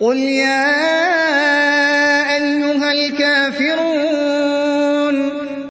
قل يا أيها الكافرون